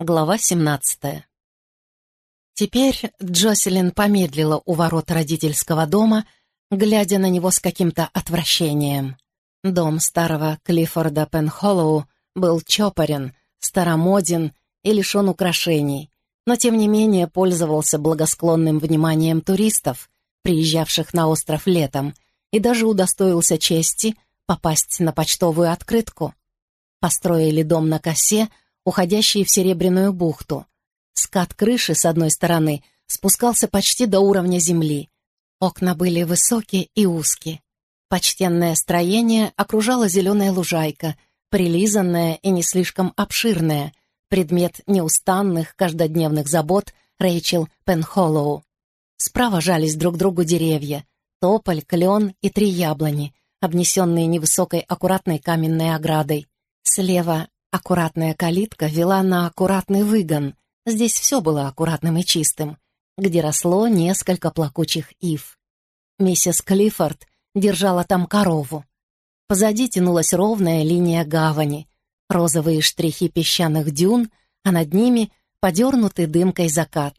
Глава 17 Теперь Джоселин помедлила у ворот родительского дома, глядя на него с каким-то отвращением. Дом старого Клиффорда Пенхоллоу был чопорен, старомоден и лишен украшений, но тем не менее пользовался благосклонным вниманием туристов, приезжавших на остров летом, и даже удостоился чести попасть на почтовую открытку. Построили дом на косе — уходящие в Серебряную бухту. Скат крыши с одной стороны спускался почти до уровня земли. Окна были высокие и узкие. Почтенное строение окружала зеленая лужайка, прилизанная и не слишком обширная, предмет неустанных каждодневных забот Рэйчел Пенхоллоу. Справа жались друг другу деревья — тополь, клен и три яблони, обнесенные невысокой аккуратной каменной оградой. Слева Аккуратная калитка вела на аккуратный выгон. Здесь все было аккуратным и чистым, где росло несколько плакучих ив. Миссис Клиффорд держала там корову. Позади тянулась ровная линия гавани, розовые штрихи песчаных дюн, а над ними подернутый дымкой закат.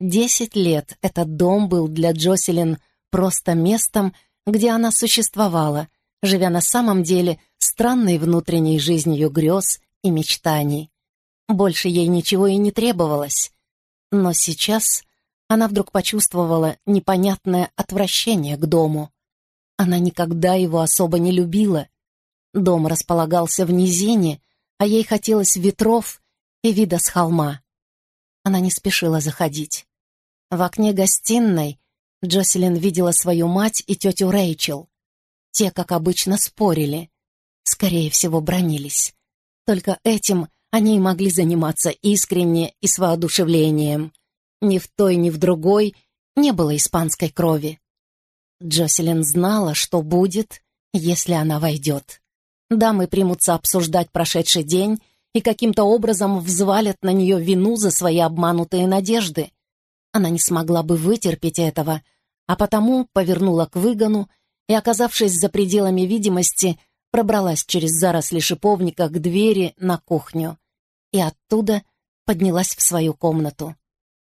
Десять лет этот дом был для Джоселин просто местом, где она существовала, живя на самом деле странной внутренней жизнью грез и мечтаний. Больше ей ничего и не требовалось. Но сейчас она вдруг почувствовала непонятное отвращение к дому. Она никогда его особо не любила. Дом располагался в низине, а ей хотелось ветров и вида с холма. Она не спешила заходить. В окне гостиной Джоселин видела свою мать и тетю Рэйчел. Те, как обычно, спорили. Скорее всего, бронились. Только этим они и могли заниматься искренне и с воодушевлением. Ни в той, ни в другой не было испанской крови. Джоселин знала, что будет, если она войдет. Дамы примутся обсуждать прошедший день и каким-то образом взвалят на нее вину за свои обманутые надежды. Она не смогла бы вытерпеть этого, а потому повернула к выгону и, оказавшись за пределами видимости, пробралась через заросли шиповника к двери на кухню и оттуда поднялась в свою комнату.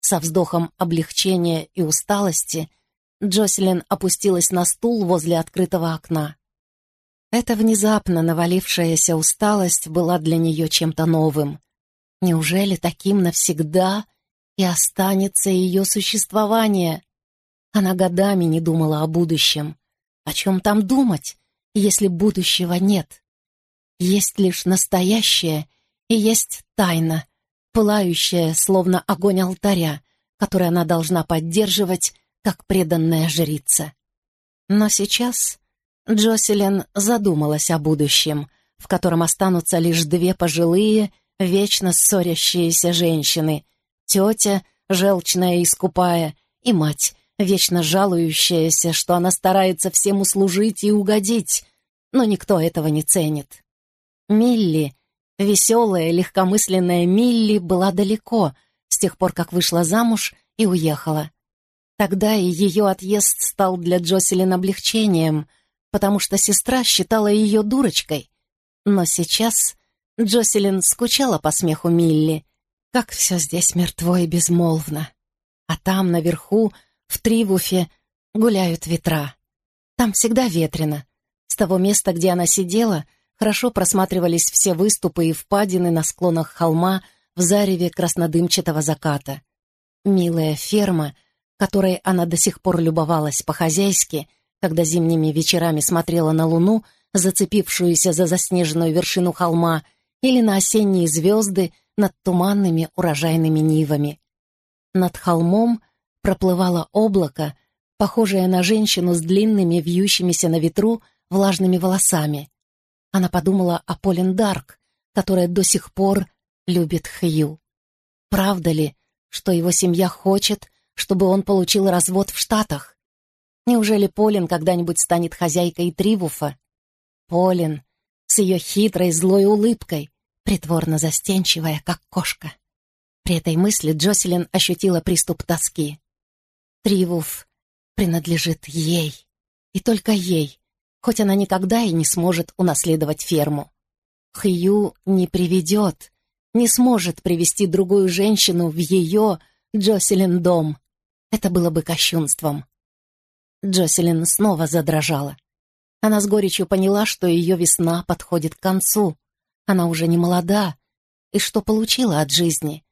Со вздохом облегчения и усталости Джоселин опустилась на стул возле открытого окна. Эта внезапно навалившаяся усталость была для нее чем-то новым. Неужели таким навсегда и останется ее существование? Она годами не думала о будущем. О чем там думать, если будущего нет? Есть лишь настоящее и есть тайна, пылающая, словно огонь алтаря, который она должна поддерживать, как преданная жрица. Но сейчас Джоселин задумалась о будущем, в котором останутся лишь две пожилые, вечно ссорящиеся женщины — тетя, желчная и скупая, и мать, вечно жалующаяся, что она старается всем услужить и угодить, но никто этого не ценит. Милли, веселая, легкомысленная Милли, была далеко с тех пор, как вышла замуж и уехала. Тогда и ее отъезд стал для Джоселин облегчением, потому что сестра считала ее дурочкой. Но сейчас Джоселин скучала по смеху Милли. Как все здесь мертво и безмолвно. А там, наверху, в Тривуфе гуляют ветра. Там всегда ветрено. С того места, где она сидела, хорошо просматривались все выступы и впадины на склонах холма в зареве краснодымчатого заката. Милая ферма, которой она до сих пор любовалась по-хозяйски, когда зимними вечерами смотрела на луну, зацепившуюся за заснеженную вершину холма, или на осенние звезды над туманными урожайными нивами. Над холмом — проплывало облако, похожее на женщину с длинными, вьющимися на ветру, влажными волосами. Она подумала о Полин Дарк, которая до сих пор любит Хью. Правда ли, что его семья хочет, чтобы он получил развод в Штатах? Неужели Полин когда-нибудь станет хозяйкой Тривуфа? Полин с ее хитрой злой улыбкой, притворно застенчивая, как кошка. При этой мысли Джоселин ощутила приступ тоски. Тривуф принадлежит ей, и только ей, хоть она никогда и не сможет унаследовать ферму. Хью не приведет, не сможет привести другую женщину в ее, Джоселин, дом. Это было бы кощунством. Джоселин снова задрожала. Она с горечью поняла, что ее весна подходит к концу. Она уже не молода. И что получила от жизни?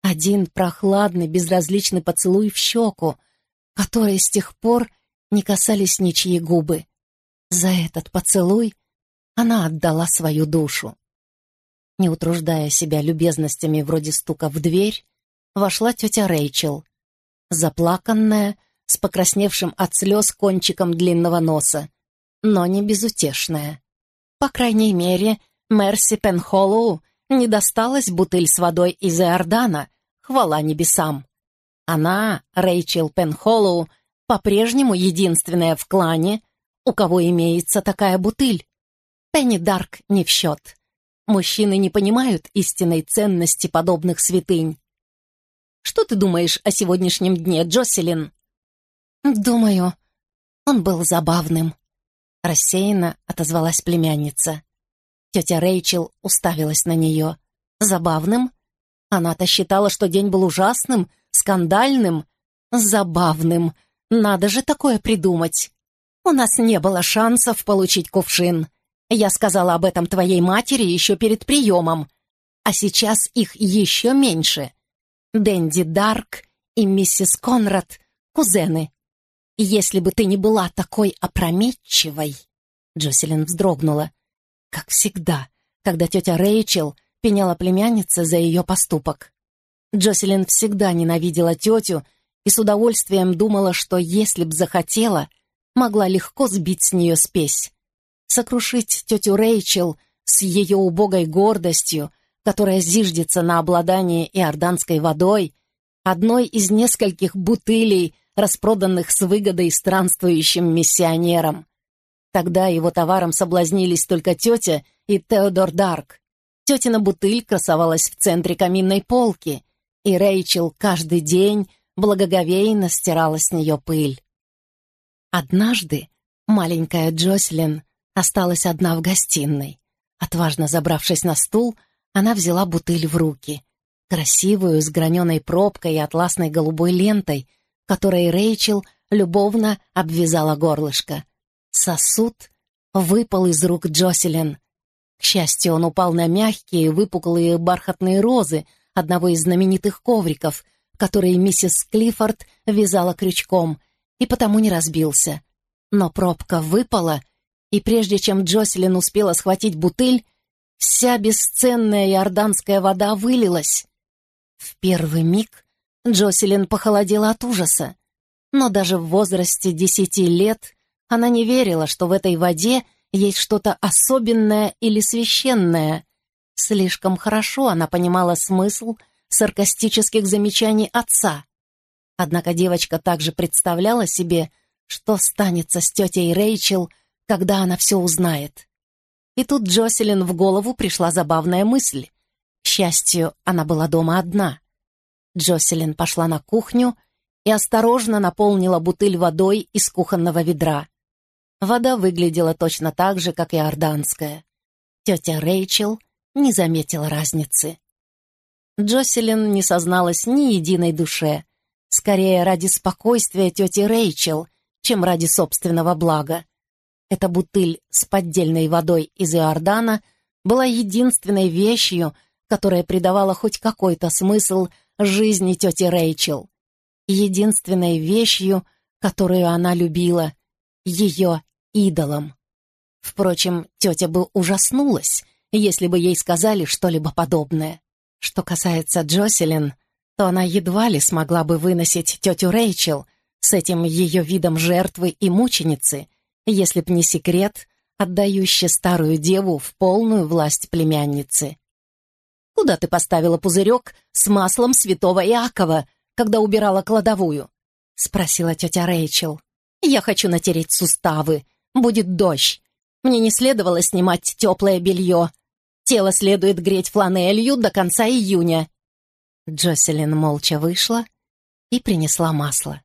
Один прохладный, безразличный поцелуй в щеку, который с тех пор не касались ничьи губы. За этот поцелуй она отдала свою душу. Не утруждая себя любезностями вроде стука в дверь, вошла тетя Рэйчел, заплаканная, с покрасневшим от слез кончиком длинного носа, но не безутешная. По крайней мере, Мерси Пенхоллоу не досталась бутыль с водой из Иордана, хвала небесам. Она, Рэйчел Пенхоллоу, по-прежнему единственная в клане, у кого имеется такая бутыль. Пенни Дарк не в счет. Мужчины не понимают истинной ценности подобных святынь. Что ты думаешь о сегодняшнем дне, Джоселин?» «Думаю, он был забавным», — рассеянно отозвалась племянница. Тетя Рэйчел уставилась на нее. «Забавным? Она-то считала, что день был ужасным, скандальным. Забавным. Надо же такое придумать. У нас не было шансов получить кувшин. Я сказала об этом твоей матери еще перед приемом. А сейчас их еще меньше. Дэнди Дарк и миссис Конрад — кузены. Если бы ты не была такой опрометчивой...» Джоселин вздрогнула. Как всегда, когда тетя Рэйчел пеняла племяннице за ее поступок. Джоселин всегда ненавидела тетю и с удовольствием думала, что если б захотела, могла легко сбить с нее спесь. Сокрушить тетю Рэйчел с ее убогой гордостью — которая зиждется на обладании иорданской водой, одной из нескольких бутылей, распроданных с выгодой странствующим миссионерам. Тогда его товаром соблазнились только тетя и Теодор Дарк. Тетина бутыль красовалась в центре каминной полки, и Рэйчел каждый день благоговейно стирала с нее пыль. Однажды маленькая Джослин осталась одна в гостиной. Отважно забравшись на стул, она взяла бутыль в руки, красивую, с граненой пробкой и атласной голубой лентой, которой Рэйчел любовно обвязала горлышко. Сосуд выпал из рук Джоселин. К счастью, он упал на мягкие, выпуклые бархатные розы одного из знаменитых ковриков, которые миссис Клиффорд вязала крючком, и потому не разбился. Но пробка выпала, и прежде чем Джоселин успела схватить бутыль, Вся бесценная иорданская вода вылилась. В первый миг Джоселин похолодела от ужаса, но даже в возрасте десяти лет она не верила, что в этой воде есть что-то особенное или священное. Слишком хорошо она понимала смысл саркастических замечаний отца. Однако девочка также представляла себе, что станется с тетей Рэйчел, когда она все узнает. И тут Джоселин в голову пришла забавная мысль. К счастью, она была дома одна. Джоселин пошла на кухню и осторожно наполнила бутыль водой из кухонного ведра. Вода выглядела точно так же, как и орданская. Тетя Рэйчел не заметила разницы. Джоселин не созналась ни единой душе, скорее ради спокойствия тети Рэйчел, чем ради собственного блага. Эта бутыль с поддельной водой из Иордана была единственной вещью, которая придавала хоть какой-то смысл жизни тети Рэйчел. Единственной вещью, которую она любила, ее идолом. Впрочем, тетя бы ужаснулась, если бы ей сказали что-либо подобное. Что касается Джоселин, то она едва ли смогла бы выносить тетю Рэйчел с этим ее видом жертвы и мученицы, если б не секрет, отдающий старую деву в полную власть племянницы. «Куда ты поставила пузырек с маслом святого Иакова, когда убирала кладовую?» — спросила тетя Рэйчел. «Я хочу натереть суставы. Будет дождь. Мне не следовало снимать теплое белье. Тело следует греть фланелью до конца июня». Джоселин молча вышла и принесла масло.